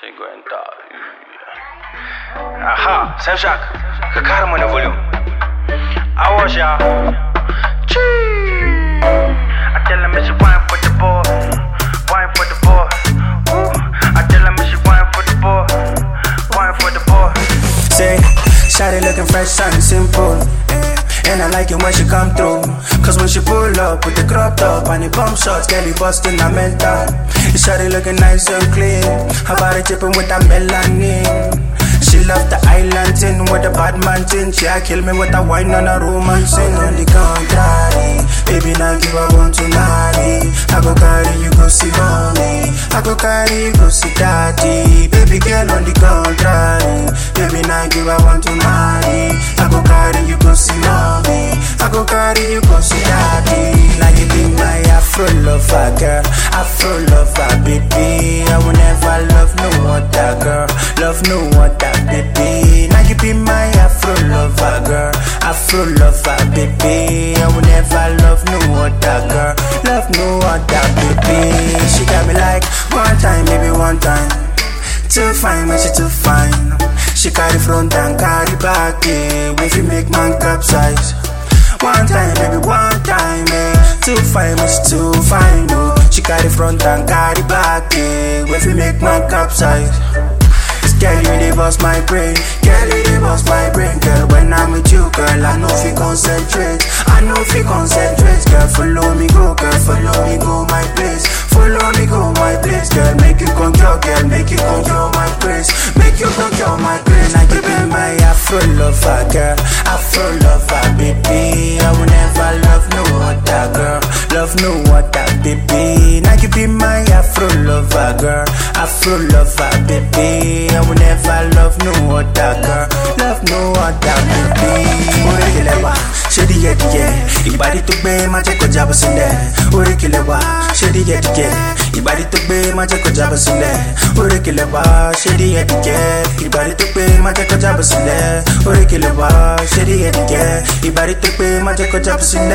sai gwanta aha Saint-Jacques ka kara mana volume awasha I tell me she wine for the boy. Wine for the Ooh. I tell me she wine for the boy. Wine for the boy. Say, Shawty looking fresh and simple. And I like it when she come through. Cause when she pull up with the crop top and the bump shots, Kelly bustin' a mental. Shawty looking nice and clean. Her body tipping with that melanin. She love the island thing with the bad man thing. She a kill me with a wine and a romance thing. On the contrary, baby now give her one to. I go carry you go see mommy. I go carry you go see daddy. Baby girl on the contrary, baby now give her one to. Carry you see daddy. Now you be my Afro lover girl, Afro lover baby. I will never love no other girl, love no other baby. Now you be my Afro lover girl, Afro lover baby. I will never love no other girl, love no other baby. She got me like one time, maybe one time. Too fine, man, she too fine. She carry front and carry back, yeah. If you make man capsize. One time, baby, one time, yeah. Too fine, she too fine, oh. She carry front and carry back, yeah. If you make man capsize. Girl, you dey bust my brain. Girl, you dey bust my brain. Girl, when I'm with you, girl, I know you concentrate. I know you concentrate. Girl, follow me, go, girl, follow me, go my place. Follow me, go my place. Afro lover, girl. Afro lover, baby. I will never love no other girl. Love no other, baby. Now you be my Afro lover, girl. Afro lover, baby. I will never love no other girl. Love no other, baby. ሸድየድየ ይባሪ ጡቤ ማጨቆ ጃበሱለ ወረኪለዋ ሸድየድየ ይባሪ ጡቤ ማጨቆ ጃበሱለ ወረኪለዋ ሸድየድየ ይባሪ ጡቤ ማጨቆ ጃበሱለ ወረኪለዋ ሸድየድየ ይባሪ ጡቤ ማጨቆ ጃበሱለ